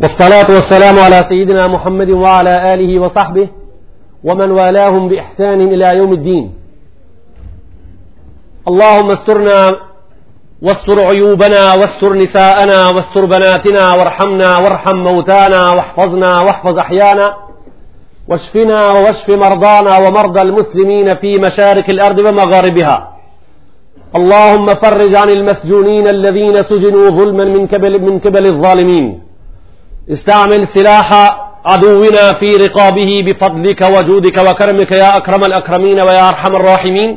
والصلاة والسلام على سيدنا محمد وعلى آله وصحبه ومن والاهم بإحسان إلى يوم الدين اللهم استرنا واستر عيوبنا واستر نساءنا واستر بناتنا وارحمنا وارحم موتانا واحفظنا واحفظ أحيانا واشفنا واشف مرضانا ومرضى المسلمين في مشارق الأرض ومغاربها اللهم فرج عن المسجونين الذين سجنوا ظلما من قبل من الظالمين استعمل سلاح عدونا في رقابه بفضلك وجودك وكرمك يا أكرم الأكرمين ويا أرحم الراحمين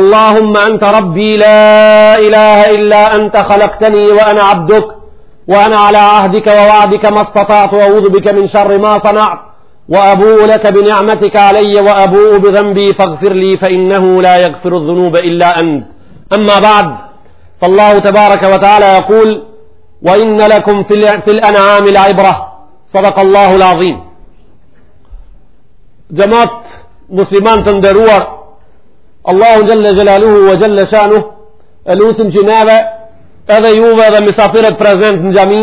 اللهم أنت ربي لا إله إلا أنت خلقتني وأنا عبدك وأنا على عهدك ووعدك ما استطعت وأعوذ بك من شر ما صنعت وأبوء لك بنعمتك علي وأبوء بذنبي فاغفر لي فإنه لا يغفر الذنوب إلا أنت أما بعد فالله تبارك وتعالى يقول وإن لكم في الأنعام العبرة صدق الله العظيم جماعت مسلمان تندروا الله جل جلاله وجل شانه الوسم جنابة edhe juve edhe misafiret prezent në gjami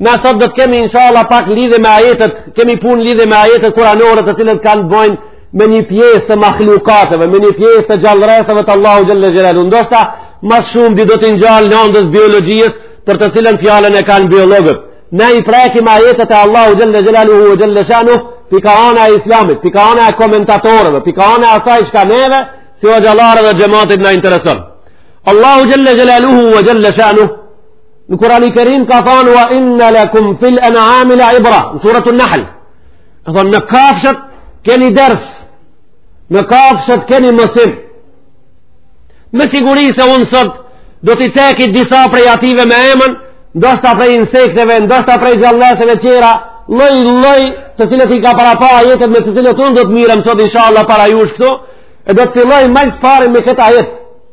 Na sot do të kemi inshallah pak lidhje me ajetet, kemi punë lidhje me ajetet kuranore të cilët kanë bojnë me një pjesë të mahlukateve, me një pjesë të gjallesave të Allahu Gjelle Gjelalu. Ndoshta, mas shumti do të ngjajë lëndës biologjisë për të cilën fjalën e kanë biologët. Ne i prekim ajetet e Allahu Gjelle Gjelalu hu Gjelle Shanu, kah ana e islamit, kah ana e komentatorëve, kah ana e asaj çka neve, si hoxhallarë edhe xhematit na intereson. Allahu Gjelle Gjelalu hu Gjelle Shanu, Në Kurani i Kerim ka thënë wa inna lakum fil an'am la ibra, në surën An-Nahl. Ka thënë në kafshët keni ders. Në kafshët keni mësim. Me siguri se unë sot do t'i ceki disa prej ative me emën, ndoshta prej insekteve, ndoshta prej gjallesave të tjera, lloj lloj të cilët i ka parapa ajeti me të cilët unë do të mirem sot inshallah para jush këtu, e do të filloj më së pari me këtë ajet.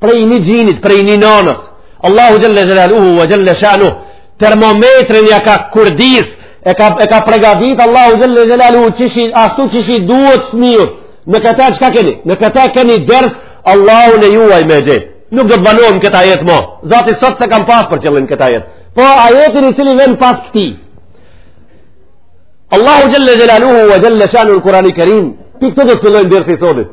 prej një gjinit, prej një nanës. Allahu gjëlle gjëleluhu, ve gjëlle shanu, termometrin ja ka kurdis, e ka, e ka pregadit, Allahu gjëlle gjëleluhu, qysh i, ashtu qysh i duhet fëmijut, në këta çka keni, në këta keni ders, Allahu ju njeh gjithë. Nuk do të ndalem në kët ajet mo. Zati sot s'e kam pas për qëllim kët ajet. Po ajetin i cili vjen pas këti. Allahu gjëlle gjëleluhu, ve gjëlle shanu në kurani kerim, prej këtu do të fillojë dersi i sodit.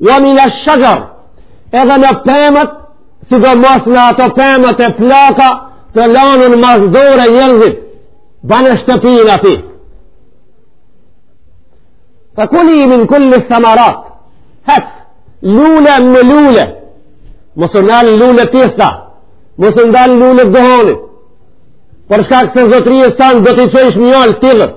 Wa min ash-shajar. Edhe në pemët, sidomos në ato pemët plaka të lanën mas dore njerëzit, bane shtëpinë ati. Fa kuli min kulli samarat, hec, lule më lule, mos u ndal lule t'pista, mos u ndal lule duhanit, për shkak se zotrijës tan do t'i çojsh mjaltë t'idhët,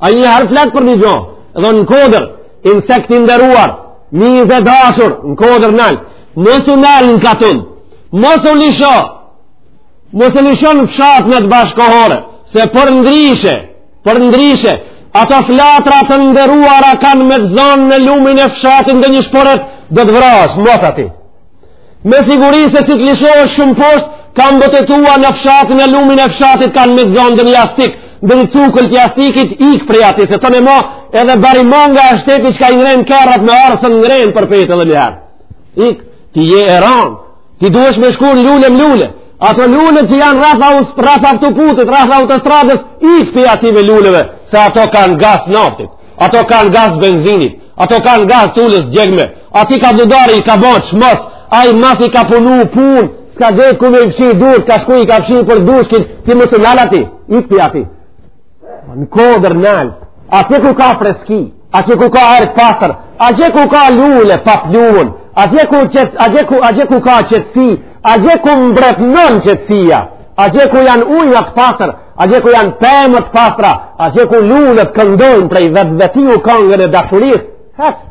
A njëherë flet për një gjo, edhe në kodër, insekt i nderuar, mizë e dashur, në kodër nalu, mos u nal në katun, mos u lisho, mos u lisho në fshatnat bashkëkohore, se përndryshe, përndryshe, ato flatra të nderuara kanë me të zonë në lumin e fshatit ndonjë shporet, do të vrasë, mos ati. Me siguri se si të lishohesh shumë poshtë, krahët e tua në fshat, në lumin e fshatit kanë me t'zonë ndonjë jastik, ndonjë cukël të jastikit ikë prej ati, se tonë mo edhe bari manga e shtëpi çka i ngrenë kerrat me arë, së ngrenë për pesëdhjetë herë. Ik, ti je e ranë, ti duhesh me shku lule më lule, ato lule që janë rrah, rrah autoputit, rrah autostradës, ik prej ative luleve, se ato kanë gaz naftit, ato kanë gaz benzinit, ato kanë gaz tullës gjegme, Aty katundari, ka bo çmos, ai masi ka punu pun, s'ka gjetë ku me i fshi durt, ka shku i ka fshi për dushkin, ti më së nalë aty, i këti aty. Në kodër nalt, aty ku ka freski, aty ku ka erë të pastër, aty ku ka lule pa pluhun, aty ku, qet, aty ku, aty ku ka qetësi, aty ku mbretnon qetësia, aty ku janë ujnat e pastër, aty ku janë pemët e pastra, aty ku lulet këndojnë prej vetvetiu kongën e dashurisë, hetë,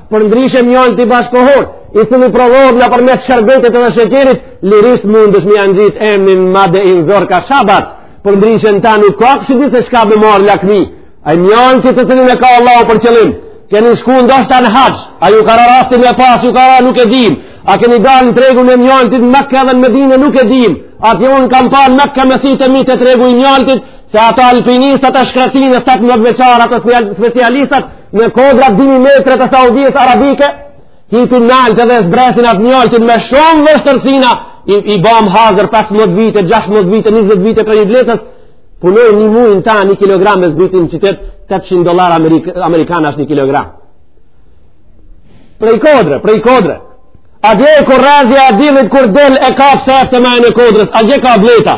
Përndryshe mjalti bashkëkohor, i cili prodhohet nëpërmes sherbetit dhe sheqerit, lirisht mundesh me ia ngjit emnin madhe i nëzor ka shabat, përndryshe në ta nuk ka kështë ditë se çka me marrë lakmi, ai mjaltë të cilin e ka Allahu për qëllim, keni shku ndoshta në haxh, a ju ka ra rasti me pa, ju ka ra rasti nuk e di, a keni dalë në tregun e mjaltit në Mekke dhe në Medine nuk e di, atë unë kam pa në Mekke me sytë e mi te tregu i mjaltit, se ato alpinistat e shkretinës, se të më veqar, ato specialistat, Në kodra dy mijë metre të Saudisë Arabike, hipin nalt edhe zbresin atë mjaltin me shumë vështirsina, i, i bom hazër 15 vite, 16 vite, 20 vite prej një bletës, punon një muaj ta një kilogram e zbritin në qytet, 800 dolar amerikan është një kilogram. Prej kodre, prej kodre. Atje ku rrezja e diellit kur del e kap së pari majën e kodrës, atje ka bleta.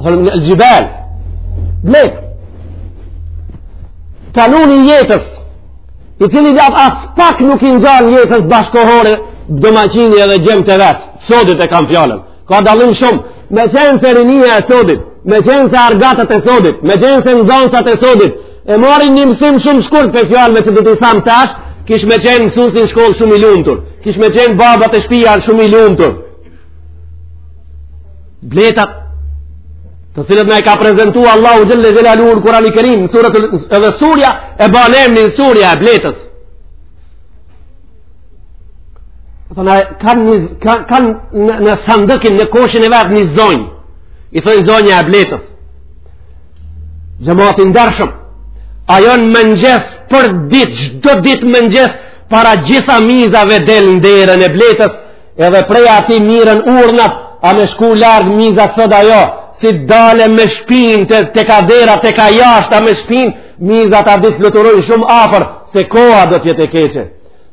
Thonë në xhibel. Blek. Kanun i jetës. I cili gjat aspak nuk i ngjan jetës bashkëkohore domaqini edhe djemtë e vet. Sodit e kam fjalën. Ka dallim shumë me qenë perinia e sodit, me qenë se argatët e sodit, me qenë se nxansat e sodit, e marrin një mësim shumë shkurt prej fjalëve që do t'i thamë tash, kish me qenë mësusi n'shkollë shumë i lumtur, kish me qenë baba te shpia shumë i lumtur, Bletat të cilat na i ka prezentu Allahu Xhelle Xhelaluhu në Kur'ani Kerim në surët edhe surja e ban emnin surja e bletës thëna kanë një kanë kan, në, në sandëkun në koshin e vet një zonjë i thojnë zonja e bletës xhemat i ndershëm ajo në mëngjes për ditë çdo ditë mëngjes para gjitha mizave del në derën e bletës Edhe prej aty mirren urdhnat, a me shku larg mizat sot ajo, si të dalë me shpinë, te, teka dera, teka jashtë, a me shpinë, mizat atë ditë fluturojnë shumë afër, se koha do të jetë e keqe.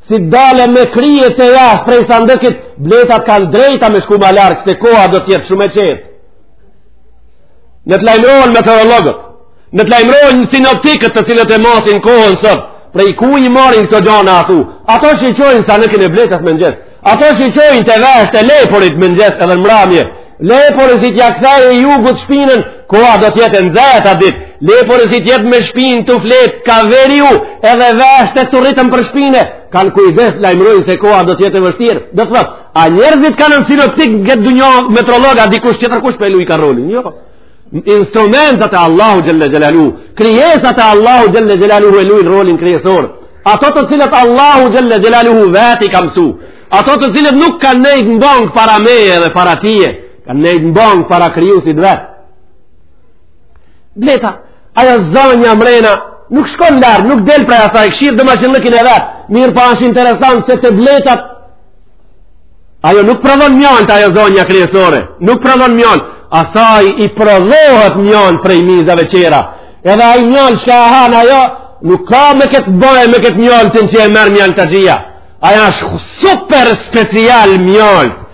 Si të dalë me krye te jashtë, prej sandëkut, bletat kanë drejtë me shku ma larg, se koha do të jetë shumë e qetë. le të lajmërohen meteorologët, le të lajmërohen sinoptikët të cilët e masin kohën sot, prej ku i marrin këto gjana ato, ato shiqojnë sanëkin e bletës mëngjes, ato shiqojnë te veshtë e lepurit mëngjes edhe në mramje, lepuri si t'ia kthejë jugut shpinën, koha do t'jetë e nxehta ditë, lepuri si t'jetë me shpinë tu fjetë, ka veriu edhe veshtë e curritun për shpine, kanë kujdes lajmërojnë se koha do t'jetë e vështirë, do të A njerëzit kanë një sinoptik në këtë dunja meteorolog, a dikush qetër kush po e lujka rolin? Jo. Instrumentat e Allahut Xhelle Xhelaluhu, krijesat e Allahut Xhelle Xhelaluhu e lujnë rolin kryesor. Ato të cilët Allahu Xhelle Xhelaluhu vetë i ka msu. Ato të cilët nuk kanë nejtë në bankë para meje dhe para tije. Kanë nejtë në bankë para krijusit vet. Bleta, ajo zonja mrena, nuk shkon larg, nuk del prej asaj koshere, domaqinllëkin e vet. Mirëpo po është interesant se te bletat Ajo nuk prodhon mjaltë ajo zonja kryesore, nuk prodhon mjaltë, asaj i prodhohet mjaltë prej mizave qera, edhe ai mjaltë çka e han ajo, nuk ka me këtë bëjë me këtë mjaltin që e merr mjaltaxhia, ajo është super special mjaltë,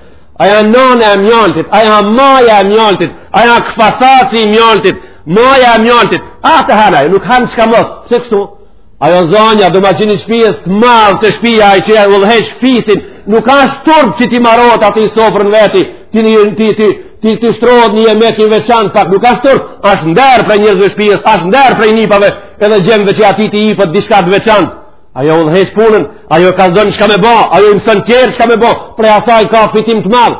ajo nana e mjaltit, ajo maja e mjaltit, ajo kvasaci i mjaltit, maja e mjaltit, atë han ajo, nuk han çkamos, pse kështu? Ajo zonja, domaqini shpijes të madhe te shpija, ai që e udhëheq fisin, nuk ashtë turp që t'i marohet atij sofrën veti, ti, ti, ti, ti, ti, t'i shtrohet një jemek i veçantë, pak nuk ashtë turp, ashtë nder prej njerëzve shpijes, ashtë nder prej nipave, edhe gjemve që atij t'i ipet diçka të veçantë, ajo udhëheq punën, ajo kallzon çka me bo, ajo i mëson tjerët çka me bo, prej asaj ka fitim të madh,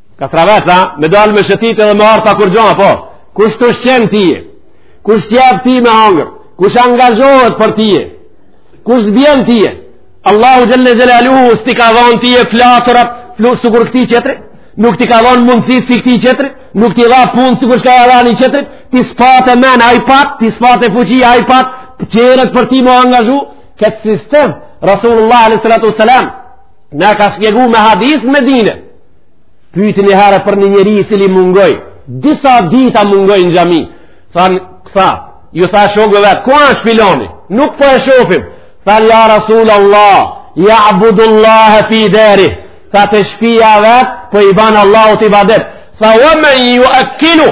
Ka travet, ha? Me dalë me shëtit edhe me arta kur gjona, po. Kush t'ushqen tye? Kush t'jep ty me hangër? Kush angazhohet për tye? Kush të bjen tye? Allahu xhelle xhelaluhu, s't'i ka dhonë tye flatrat, flutur sikur këtij qetrit? Nuk t'i ka dhonë mundësi si këtij qetrit? Nuk t'i dha punë sikur çka i dha një qetrit? Ti s'pate men, ai pat, ti s'pate fuqi, ai pat, të qerët për ty me angazhu? Këtë sistem, Rasulullah a.s. Na ka shpjegu me hadith me dine, Pyti një herë për një njeri i cili mungoi, disa dita mungoi në xhami, thanë, tha, ju tha shokëve vet, ku është filani? Nuk po e shofim. Thanë, ja Rasul Allah, ja abudullahe fi dari, tha te shpia vet, po i ban Allahut ibadet. Tha, ue men juakilu,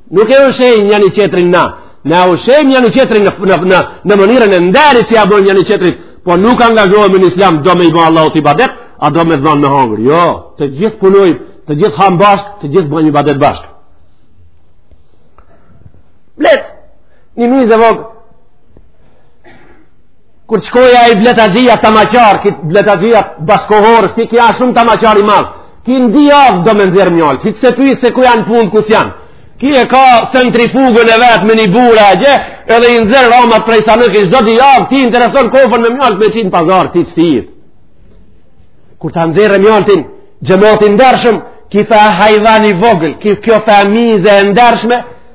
Nuk e ushqejmë njani qetrin na. Ne ushqejmë njani qetrin në, në, në, në mënyrën e nderit që ja bën njani qetrit, po nuk angazhohemi në islam do me i ba Allahut ibadet, a do me dhanë me hangër. Jo, të gjithë punojmë, të gjithë hamë bashkë, të gjithë bëjmë ibadet bashkë. Bleta, një mizë e vogël, Kur të shkojë ai bletaxhia tamaqar, ki bletaxhia bashkohor, ki asht shumë tamaqar i madh. Ki n'di javë do me nxjerr mjalt, ki s'e pyet se ku janë punët ku s'janë. Ki e ka centrifugën e vet me një bura e gjë, edhe i nxjerr ramat prej sandukit çdo di javë, ti intereson kofën me mjalt me çu n'pazar t'i shitë. Kur ta nxjerr mjaltin, xhemat i ndershëm, ki far hajvani i vogël, ki kjo far mize e ndershme,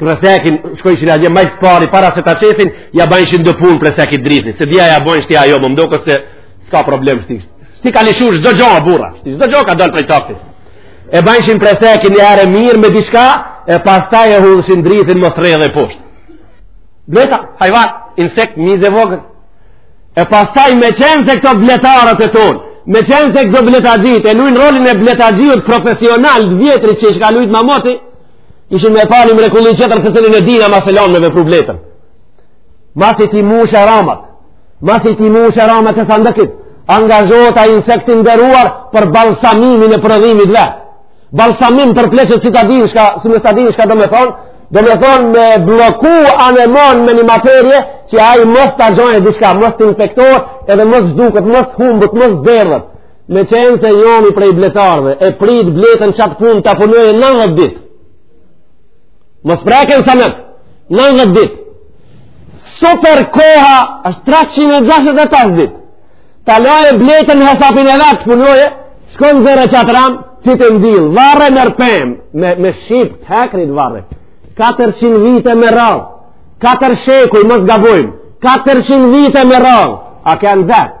Presekin, shkojshin atje, ma s'pari, para se ta qesin, ja bajshin do punë presekit drithin, s'e di ça ja bajshin ajo, më mdo këtë se s'ka problem shti. Shti ka lishu çdo gjo, burra, shti çdo gjo ka dalë prej takti. E bajshin presekin një erë e mirë me diçka, e pastaj e hudhshin drithin më thre dhe poshtë. Bleta, hajvan, insekt, mizë e vogël. E pastaj meqenëse këto bletarët e tonë, meqenëse këto bletaxhit e lujnë rolin e bletaxhit profesional, t'vjetrit qysh ka lujtë ma moti, Ishin me pa ni mrekulli qetër se të në dina masi e lanë me vepru bletën. Masi t'i mushe ramat, masi t'i mushe ramat e sandëkit, angazhohet ai insekt i nderuar për balsamimin e prodhimit vet. Balsamim për pleqët që ta dinë shka, si me ta dinë shka do me thonë, do me thonë me blloku anemban me një materje që ai mos ta gjojë diçka, mos të infektohet edhe mos zhduket, mos humbet, mos derdhet. Meqenëse njoni prej bletarve, e prit bletën qatë punë ta punojë nëdhet dit. Mos preke sa nëtë, nëdhet dit. Super koha është 365 dit. Ta lojë bletën në hesapin e vet t'punojë, shkon zere qatë ramë, qite n'dill, vare nër pemë, me, me shipkë të hekrit vare. 400 vite me radhë, 4 shekuj, mos gabojmë, 400 vite me radhë, a ka ndejtë.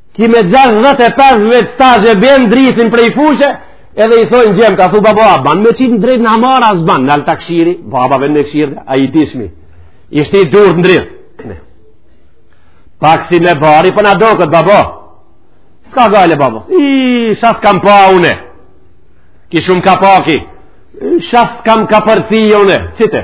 Ki me 65 vetë stajë e bien drithin prej fushe, edhe i thojnë gjemt, ka thu babo, a ban me qitë drejt në hamar a s'ban, nal ta kshiri, baba ven e kshir, a i tishmi, ishte i durë drithi. Pak si me bari, po na doket babo, s'ka gajle babo, i shas kam pa une, ki shumë ka paki, shas kam ka përci une, qite,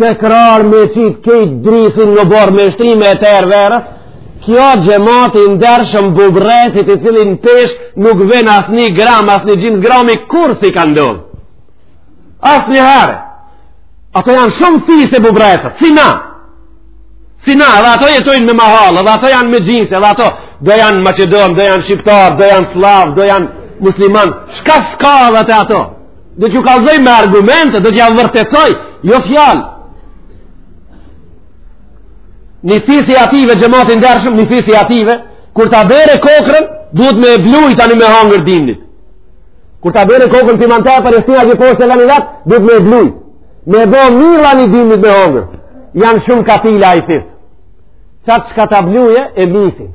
Tekrar me qit kejt drithin në oborr me e shtri me e terë verës, kjo xhemat i ndershëm bubreci i cili n'peshë nuk ven as një gram, as një gjims grami, kurr s'i ka ndodhë asnjëherë. Ato janë shumë fise bubrecët, si na. Si na, dhe ato jetojnë me mahallë, dhe ato janë me xhins, dhe ato do janë maqedonë, do janë shqiptarë, do janë sllavë, do janë muslimanë. Shka s'ka dhe te ato? do t'ju kalzoj me argumente, do t'ja vërtetoj, jo fjalë. Një fisi ative, xhemat i ndershëm, një fisi ative, kur ta bjere kokrrën, duhet me e blujt ani me hangër dimnit. Kur ta bjere kokrrën për iman të e për e shtin atje poshtë e lani vetë, duhet me e blujt. Me e bo miell ani dimnit me hangër. Janë shumë katila ai fis. Qatë çka ta bluje, e misin.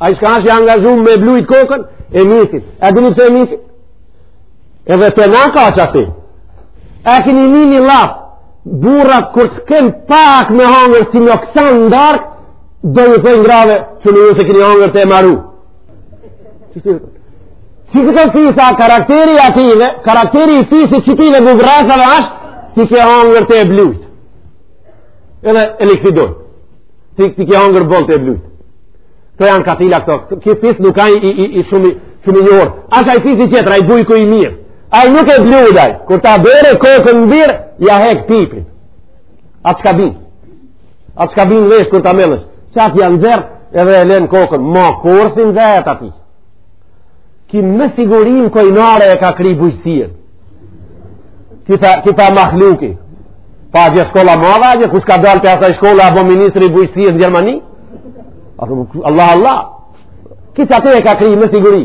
Ai çka asht angazhu me e blujt kokrrën, e misin. E dini pse e misin? Edhe te na ka qati. E kini ni një llaf, burrat kur të kenë pak me hangër si n'aksham në darkë, do ju thojnë grave çonju se keni hangër te e maru. Që këtë të fisa, karakteri ative, karakteri i fisit qitive bubrrecave asht, ti ke hangër te e blujt. Edhe e likvidojnë ti, ti ke hangër boll te blujt. Këto janë katila këto. Ki fis nuk ka i, i, i shumë i njohur. Asht ai fisi tjetër, ai bujku i mirë. Ai nuk e blun ai. Kur ta bjere kokrrën n'birë, ja hek pipin. Atë çka bin. Atë çka bin vesh kur ta mellësh. Qat ja nxerr, edhe e len kokrrën. Ma kurr s'bin vet aty. ki me siguri kojnare e ka kri bujqësinë kita, kita mahluki pa gje shkolla madha gje kush ka dal prej asaj shkolla apo ministri i bujqësisë në Gjermani Allah Allah kita te e ka kri me siguri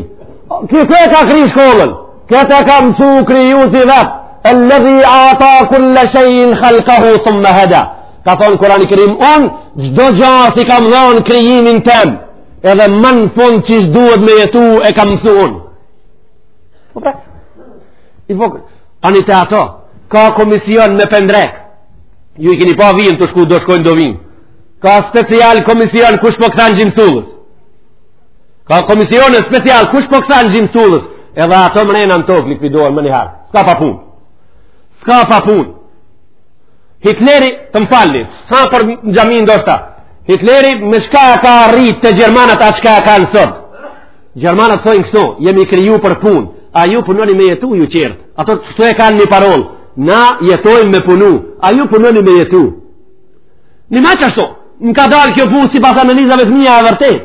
kita e ka kri shkollën kita e ka mësu krijusi vet elledhi ata kulle shejin khalkahu thumme heda ka thonë Kurani Kerim unë çdo gja si kam dhonë krijimin tem edhe më në fund qysh duhet me jetu e kam mësu unë. Po pra, i fokë, anë i të ato, ka komision me pendrek, ju i kini pa vijën te shku, do shkojnë do vijnë, ka special komision kush po kthen n'gjims t'ullës, ka komisione special kush po kthen n'gjims t'ullës, edhe ato mrena në tokë likvidohen menjëherë, s'ka papunë, s'ka papunë, Hitleri, të më falni, sa për në xhami ndoshta, Hitleri me çka ka arrit te gjermanat atë çka e kanë sot. Gjermanat thojnë kshtu, jemi kriju për punë, a ju punoni me jetu ju qertë, ato kshtu e kanë një parollë, na jetojmë me punu, a ju punoni me jetu. Një ma qashtu, m'ka dalë kjo punë sipas analizave të mija e vërtetë,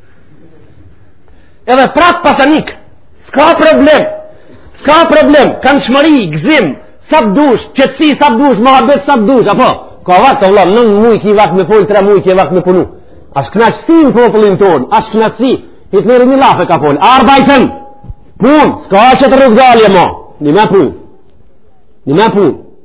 Edhe prap pasanik, s'ka problem, s'ka problem, kanë shmëri, gzim, sa të dush, qëtësi, sa të dush, mahabet, sa të dush, apo, ka vakt o vlla, non muj ki vakt me folë, tre muj ki vakt me punu. Asht knaqësi në popullin tonë, asht knaqësi, Hitleri një llaf e ka folë, arbajten, pun, s'ka qetër rrugdalje, ma, një me pun, një me pun,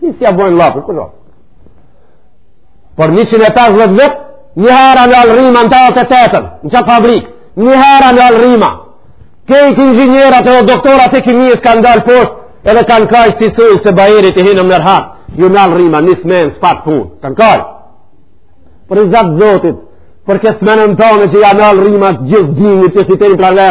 Nisë ja bojnë lapër, kërë shumë. Po 150 vetë, një herë në Alrima në 88-ën, në çfarë fabrik? Një herë në Alrima. Këto inxhinierë apo doktorat e kimisë kanë dalë poshtë, edhe kanë kajt si çu se bajerit e hinë në Merhat. Ju në Alrima nis më në s'pat punë. Kan kajt. Për riza t'Zotit, për këtë mënën tonë që janë Alrima gjithë dinë që fiteni pranë.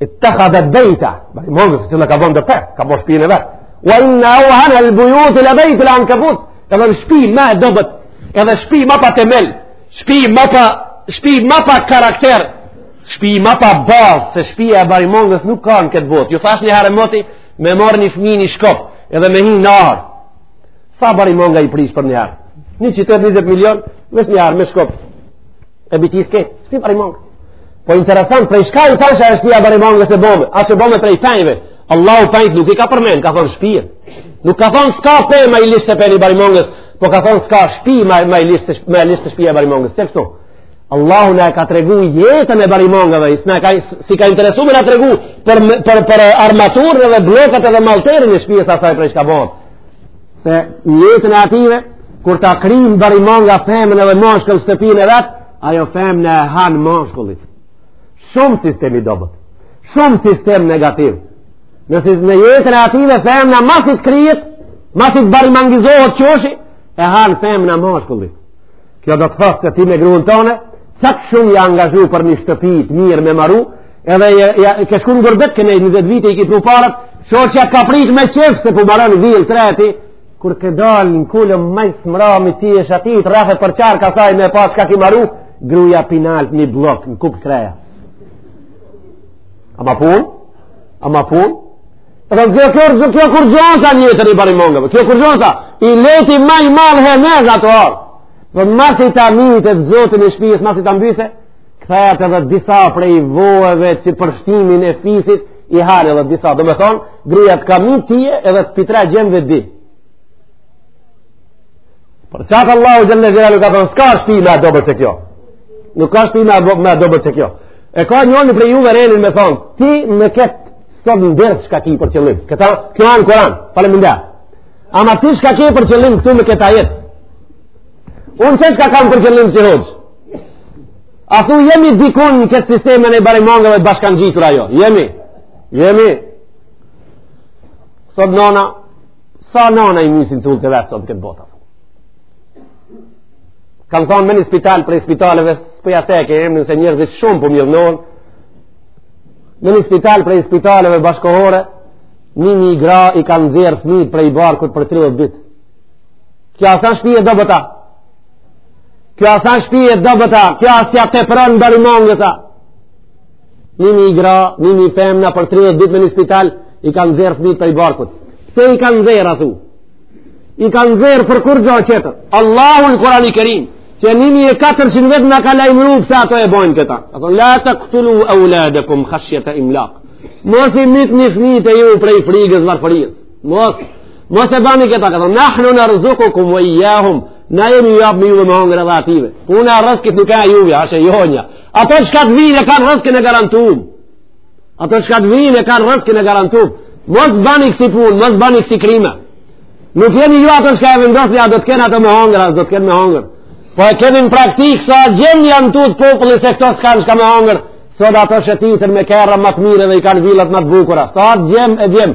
ittekhadhet bejta barimongës që në ka bëndë pes ka bërë shpinë e vetë wa inna auhanel bujuti la bejtul ankabut edhe në shpi ma e dobët edhe shpi ma pa temel shpi ma pa shpi ma pa karakter shpi ma pa baz se shpia e barimongës nuk ka në këtë bot ju thash një herë moti me marë një fmi një shkop edhe me hi n'arë sa barimonga i prish për një herë një qytet 20 milion vetë një herë me shkop e mbyt s'ke shpi barimangë po interesant prej shka i thashe shpia barimangës e bome asht e bome prej penjve Allahu penjt nuk i ka përmen ka thonë shpijen nuk ka thonë s'ka pe ma i ligshtë se peni barimangës po ka thonë s'ka shpi ma, ma e ligshtë ma e ligshtë se shpija barimangës të kështu Allahu na e ka tregu jetën e barimangëve ka, s'i ka interesu me na tregu për, për, për armaturën dhe bllokat edhe malterin e shpijës asaj prej shka bome se në jetën e ative kur ta krijnë barimanga femën edhe mashkull shtëpinë e vet ajo femna e han mashkullit shumë sistem i dobët shumë sistem negativ nëse në jetën e ative femna masi t'krijet masi t'barimangizohet qoshi e han femna mashkullit kjo do të thotë se ti me grun tone qaq shumë je angazhu për një shtëpi t'mirë me maru Edhe ja, ja, ke shku në gurbet ke ne 20 vite i ki pru paret, shoqja ka prit me qefë se po maron vilë t're ti, kur ke dal në kulm ma s'mrami ti e shetit, rrafe për qare kësaj me pa shka ki maru, gruja pi nalt një bllok në kup kreja. A ma pun? A ma pun? Edhe kjo kjo kjo kjo kurgjonsa një të një barimongëve, kjo kurgjonsa, i leti maj malë he me nga të orë, dhe masi ta mytë të zotin e shpijës, masi ta mbysë, Kthehet edhe disa prej voeve që për shtimin e fisit i han edhe disa. Do me thonë, gruja të kam një tije edhe të pitra gjemë dhe di. Për qatë Allahu xhele xhelaluhu ka thonë, s'ka shpi ma të dobët se kjo. Nuk ka shpi ma të dobët se kjo. E ka një një prej juve renin me thonë, ti në ketë sot në dërë shka ki për qëllim. Këta, kjo a n'Kuran, falem nda. Ama ti shka ki për qëllim këtu me këta jetë. Unë që shka kam për qëllim si hoxhë? A thu jemi dikun në këtë sistemin e barimangëve të bashkangjitur a jo? Jemi? Jemi? Sot nana, sa nana i misin cullt e vet sot në këtë botë? Kam thanë me një spital prej spitaleve, s'po ja ceki emrin se njerëzit shumë po m'idhnohen, me një spital prej spitaleve bashkëkohore, ni mijë gra i kanë nxjerrë fmijt prej barkut për 30 ditë. Kjo a sa shpi e dobët a? Kjo a sa shpi e dobët a, kjo as ja tepron barimangëta. Ni mijë gra, ni mijë femna për 30 ditë me një spital, i kanë nxjerrë fmijt prej barkut. Pse i kanë nxjerrë, a thu? I kanë nxjerrë për kurrgjo qetër. Allahu në Kuran i Kerim, qe ni mijë e 400 vjet na ka lajmru pse ato e bojnë këta. A thonë, la taktulu evladekum khashjete imlak. Mos i mitni fmijt e juj prej frigës varfërijës. Mos, mos e bani këta, këta, nahnu nerzukukum ve ijjahum, na jemi ju apim juve me hongër edhe ative. Puna e rëskit nuk a e juve, asht e jona. Ato çka të vijin e kanë rëskin e garantum. Ato çka të vijin e kanë rëskin e garantum. Mos bani kësi punë, mos bani kësi krime. Nuk jeni ju ato çka e vendosni, a do të kenë ato me hongër, a s'do të kenë me hongër. Po e kemi në praktikë, sa gjem janë tut populli se këto s'kanë çka me hongër, sot ato shëtitën me kerra ma të mirë dhe i kanë vilat ma të bukura. Sa gjem e gjem.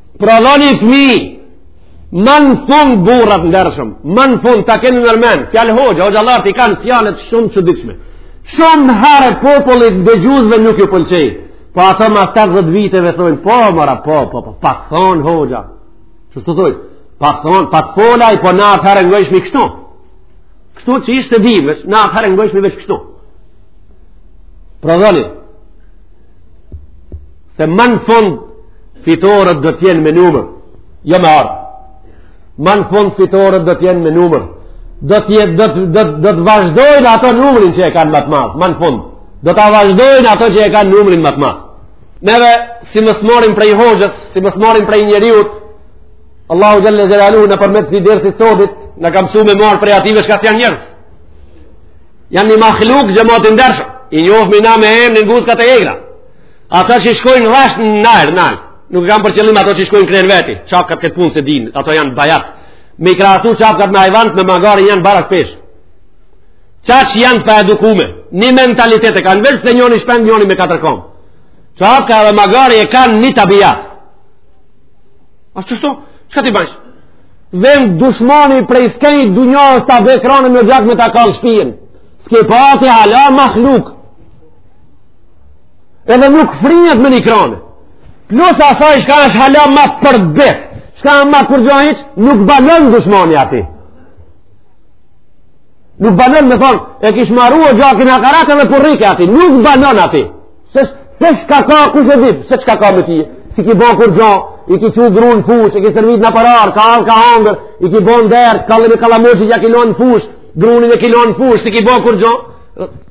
Prodhoni fmi, ma në fund burra t'ndershëm, ma në fund ta keni nërmen, fjalë hoxhe, hoxhallartë i kanë fjalët shumë t'çuditshme. Shumë herë popullit, dëgjusve nuk ju pëlqen, po ato mas 80 viteve thonë, po more, po, po, po, pat thonë hoxha, qishtu thoj, pat thonë, pat folë ai, po na atëherë ngojshmi kështu, kështu që ishte dhimës, na atëherë ngojshmi veç kështu. Prodhoni, se ma në fund fitoret do të jenë me numër jo me armë ma në fund fitoret do të jenë me numër do të jetë do të do të do ta vazhdojnë ato numrin që e kanë ma të madh ma në fund do ta vazhdojnë ato që e kanë numrin ma të madh neve si mos marrim prej hoxhës si mos marrim prej njeriut Allahu xhelle xhelaluhu nëpërmet dersit t'sodit na ka mësu me marrë prej ative çka s'janë njerëz janë një mahluk xhemat i ndershëm i njofim na me emën guska të egra Ata që shkojnë rresht n'erë, n'erë, nuk e kam për qëllim ato që shkojnë krye në veti, çafkat këtë punë s'e dinë, ato janë bajat, me i krahasu çafkat me hajvant, me magarin janë baraspeshë. Çka janë pa edukume, një mentalitet e kanë veç se njoni shpend njoni me katër komë. Çafka dhe magari e kanë një tabijat. A qishtu? Çka t'i bajsh? Vjen dushmani prej skejt dunjasë ta bekranë me gjak me ta kall shpijen. S'ke pa ti hala mahluk. Edhe nuk frinjët me një krane. Plus asaj shka është hala ma përbet, shka ma kurgjo hiq, nuk banon dushmani aty. Nuk banon me thonë, e kish maru o gjakin hakaret edhe për rike aty, nuk banon aty. Se, se shka ka ku se dhip, se shka ka me ty, s'i ki bo kurgjo, i ki çu grun në fushë, i ki servit në parar, ka ardh ka hangër, i ki bo nder, ka lëmi kallamoqit ja ki lon në fushë, grunin e ki lon në fushë, s'i ki bo kurgjo,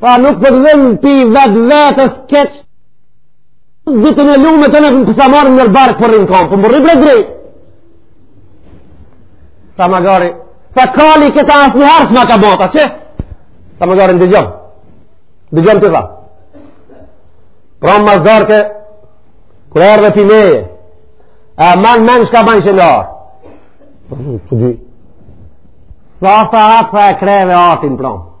Tha nuk po m'vjen pi vetvetes keq. Vitën e lume të në përsa marë nërë barë për rinë kamë, për më rrë bregri. Tha magari, tha kali këta as një harës ma ka bota, që? Tha magari dëgjom, dëgjom tha. Pra mas darke, kërë edhe pineje, e manë menë shka banë që në arë. Sa sa sahat e kreve atin, pra më.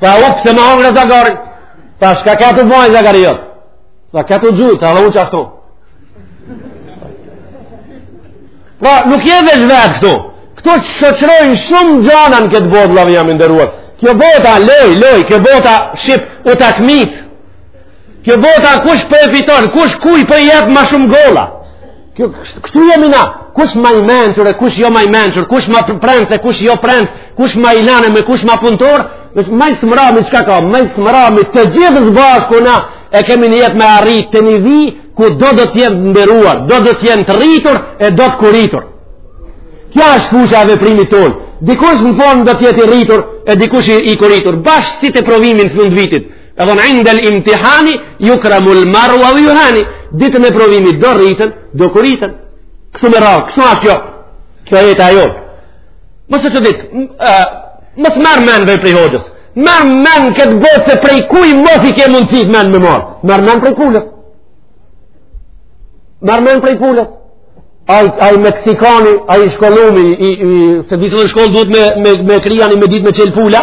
Tha u pse ma hangre zagarin? Tha shka ke tu ba zagari jot? Tha ke tu gjujt, tha edhe unë qashtu. Pra nuk je veç vetë këtu. Këtu të shoqrojnë shumë gjana në këtë botë, vllau jem i nderuar. Kjo bota, loj, loj, kjo bota shqip utakmicë. Kjo bota kush po e fiton, kush kuj po i jep ma shumë gola. Kjo, kështu jemi na, kush ma i mençur e kush jo ma i mençur, kush ma premtë e kush jo premtë, kush ma i lanë e kush ma punëtor, është ma s'mrami çka ka, ma s'mrami të gjithë s'bashku na, e kemi nijet me arrit te një vi, ku do do t'jenë të nderuar, do do t'jenë të rritur e do të koritur. Kjo është fusha e veprimit tonë, dikush në fund do t'jetë i rritur e dikush i koritur, bash si te provimi n'fund vitit, E thonë, indel imtihani, jukramul marru au juhani, ditën e provimit do rriten, do koriten. Kështu me radhë, kështu ashtë kjo, kjo jetë ajo. Mësë që ditë, mos merr men veç prej hoxhës, merr men n'këtë botë se prej kuj mos i ke mundësitë men me marrë, merr men prej pulës. Merr men prej pulës. Ai ai meksikani, ai shkollumi, i, i, s'e di sa shkollë duhet me me me kry ai me ditë me çelë pula.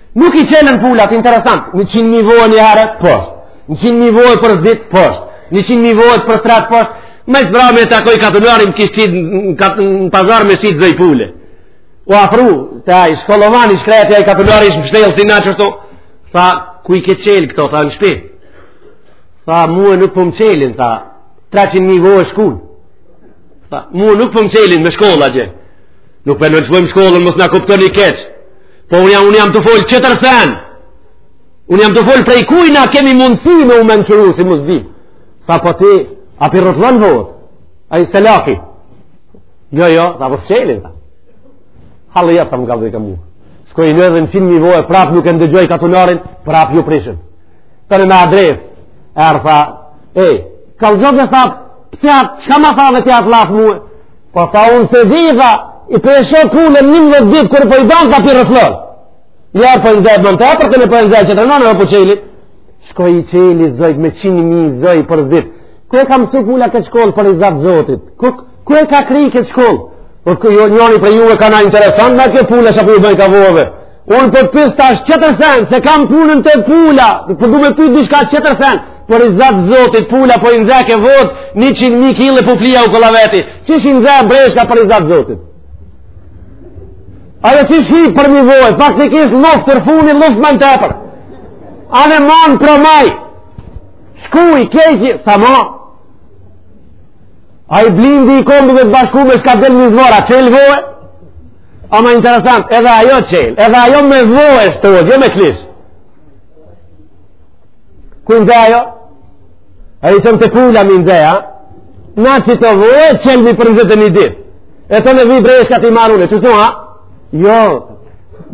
Nuk i çelen pulat, interesant. Njëqind mijë voe një herë, poshtë. Njëqind mijë voe për s'dyti, poshtë. Njëqind mijë voe për s'treti, poshtë. Ma s'mrami e takoi katunarin, kish qitë në pazar me shitë zoj pule. U afru, ai shkollovan i shkreti, ai katunari ish i mshtjellë, si na qështu. Tha, ku i ke çelë këto, tha, në shpi. Tha, mua nuk po më çelin, tha, 300.000 voe shkun. Tha, mua nuk po më çelin me shkolla gjë. Nuk po e nënçmojmë shkollën, mos na kuptoni keq. Po unë jam, unë jam tu fol tjetër sen. Unë jam tu fol prej kujt na kemi mundësi me u mençuru, si mos di. Tha po ti, a po i rrotullon vot? A i selaki? Jo, jo, tha po së ta. Halë jetë ta më ka dhe i ka mua. Shkoi nxe njëqind e një vo, prapë nuk e ndëgjoi katunarin, prapë ju prishën. Të në me adresë, erdh tha, e, ka lëgjot dhe tha, pëse atë, çka ma tha dhe tja të lafë mue? Po tha unë s'e di, tha, po e shoh pulën në një në ditë, kur po i ban tha po i rrotullon. Njerë po i nxe n'anë tjetër, herë po i nxe n'tjetrën anë, po çeli. Shkoi çeli zojt, njëqind e ni zoj, për zditë. Ku e ka mësu pula këtë shkollë për rizat Zotit? Ku e ka kry këtë shkollë? Po kë jo njëri prej juve çka na intereson ma kjo pula sa po i bajka vove. Unë po pys tash tjetër sen, s'e kam punën te pula, po po du me pyt diçka tjetër sen, për rizat Zotit pula, po po i nxeka vot, njëqind, një kile pupla u këlla veti, qysh i nxeka breshka për rizat Zotit? Ajo qysh hi përmi vo, faktikisht lluft përfuni, lluft më në tepër, anë m'anë për maj, shku i kejtje, sa ma, ai blindi i Kombeve të Bashkume çka del një zvarra, çel vo, Ama interesant, edhe ajo çel, edhe ajo me vo shtohet, jo me klysh. Ku nxe ajo? A i çon te pula m'i nxe, a? Na qito vo, çelmi për njizet e një dit. E tani vi breshka t'i marrë, kështu a? Jo,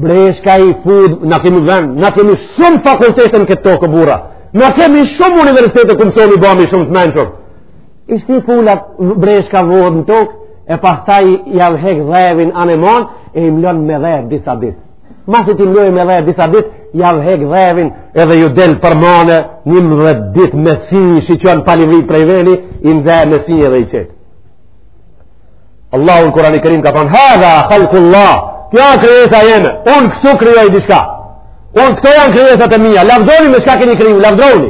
breshka i fut, na kemi vend, na kemi shumë fakultete n'këtë tokë burra. Na kemi shumë universitete ku mësojmi bëhmi shumë të mençur. I shti pulat breshka vot në tokë, e pastaj jav hek dhevin anëm'anë, e i mlon me dhe disa ditë. Masi t'i mlon me dhe disa ditë, jav hek dhevin edhe ju del përmane, njëmdhetë ditë me sy i shiqon pa livrit prej veni, i nxe me sy edhe i qet. Allahu në Kurani Kerim ka thonë, hadha, khalkullah, kjo asht krijesa jeme, unë kështu krijoj diçka, unë këto janë krijesat e mija, lavdoni me çka keni kriju, lavdoni,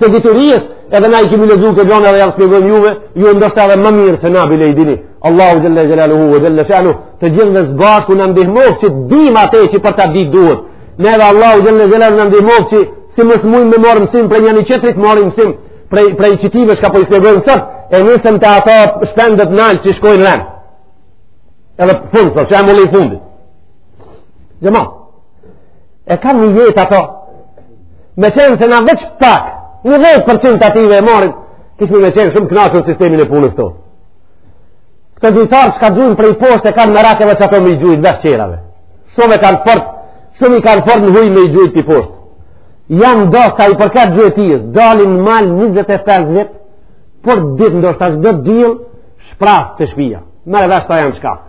të dituries edhe na i kemi lexuar këto gjëra dhe jav shpjegojmë juve, ju ndoshta edhe më mirë se na bile i dini. Allahu xhel-le xhelaluhu ve xhel-le shanuhu, të gjithë ne së bashku na ndihmoftë që dimë atë që për ta ditë duhet. Edhe Allahu xhel-le xhelaluhu na ndihmoftë që si mos mund të marrim mësim prej njëri-tjetrit marrim mësim prej prej qityve që po i shpjegojmë sot, e nisëm te ato shpendët nalt që shkojnë ren. Edhe fund, sa jam ulë i fundit. Jema. e kam nijet ato me qenë se na veç pak dhetë përqind të atyve e marim kishme me qenë shumë t'knaqun në sistemin e punës tonë këta gjuetarë çka gjujnë prej poshtë e kanë merak që ato me i gjujt dhe shqerave shumë e kanë fort shumë i kanë fort n'huj me i gjujt te poshtë janë do sa i përket gjuetijës dalin n'mal 25 vet për ditë ndoshta ashtë do të dhjil shprazt te shpia mërë dhe ashtë ta janë shkafë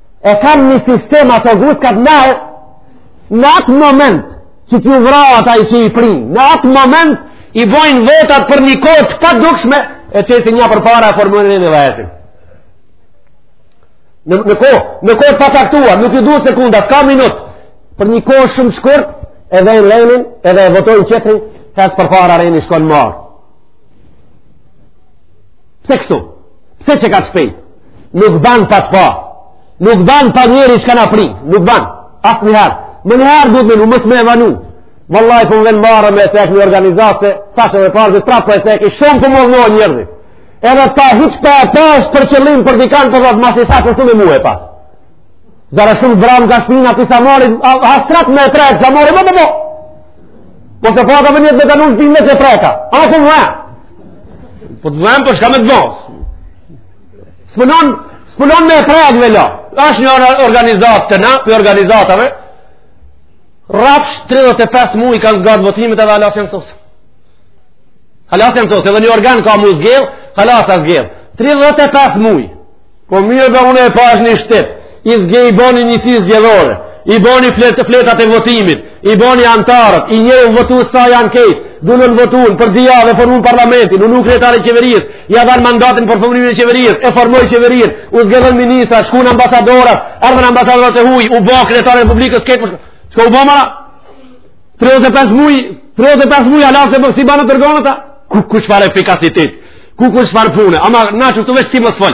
e kanë një sistem ato guskat në në atë moment që t'u vra ata ai që i prin në atë moment i bojnë votat për një kohë të padukshme e që si një përpara e formojnë e një vajetin në, në kohë në kohë pacaktuar nuk ju duhet sekonda s'ka minut për një kohë shumë shkurt edhe e rrenin edhe e votojnë tjetrin hec përpara rreni shkon marë pse kështu pse që ka shpejt nuk ban pa të pa nuk ban pa njeri që ka na prim nuk ban asë njëherë më njëherë duhet me nuk mësë me vanu vëllaj për po më venë marë me tek një organizase thashe me parë dhe prapë për po e tek i shumë për po më vënohë njërdi edhe pa hiq pa e pa është për qëllim për dikan për dhëtë masë i sa që së me mu e pa zara shumë bram ka shpina për sa mori hasrat me e trek sa mori më të mo po se pata për njëtë me të nuk shpin me që treka a ku më e po të zëmë për shka me të S'punon, s'punon me prek me la. Është një organizatë te na, pi organizatave. Rrafsh 35 muj i kanë zgatë votimet edhe hala s'jan sosë. Hala s'jan sosë, edhe një organ ka mu zgjedhë, hala s'asht zgjedhë. 35 muj. Po mirë dhe unë e pashë një shtet. I zgje i boni njësi zgjedhore, i boni fletë fletët e votimit, i boni anëtarët, i njerë votu sa janë krejt, dulën votun për ni ditë dhe formun parlamentin, u zgjodh kryetari i qeverisë, ja dhanë mandatin për formimin e qeverisë, e formoi qeverinë, u zgjedhën ministra, shkun ambasadorat, ardhën ambasadorat e huj, u bo kryetari i republikës krejt, për çka u bo mara? 35 muj, 35 muj, hala se për si banë të rgonët, ku, ku shfar efikasitit, kuku çfarë pune, ama na që shtu vesh si mos fol,